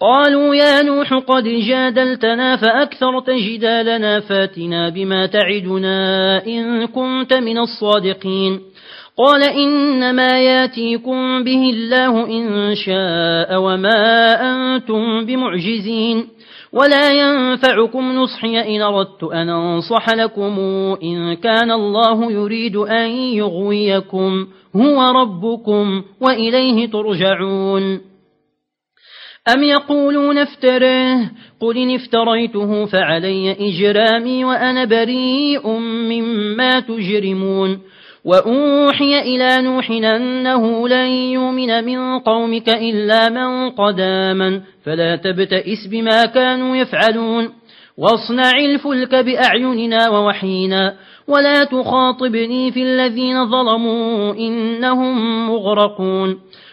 قالوا يا نوح قد جادلتنا فأكثرت جدالنا فاتنا بما تعدنا إن كنت من الصادقين. قال إنما ياتيكم به الله إن شاء وما أنتم بمعجزين. ولا ينفعكم نصحي إن أردت أن أنصح لكم إن كان الله يريد أن يغويكم. هو ربكم وإليه ترجعون. أم يقولون افتره قل إن افتريته فعلي إجرامي وأنا بريء مما تجرمون. وأوحي إلى نوح أنه لن يؤمن من قومك إلا من قداما فلا تبتئس بما كانوا يفعلون. واصنع الفلك بأعيننا ووحينا ولا تخاطبني في الذين ظلموا إنهم مغرقون.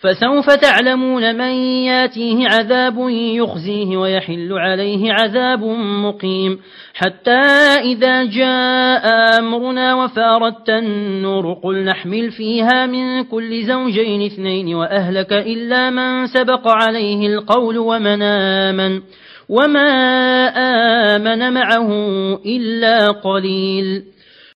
فسوف تعلمون من ياتيه عذاب يخزيه ويحل عليه عذاب مقيم. حتى إذا جاء أمرنا وفارت النور قل نحمل فيها من كل زوجين اثنين وأهلك إلا من سبق عليه القول ومن آمن وما آمن معه إلا قليل.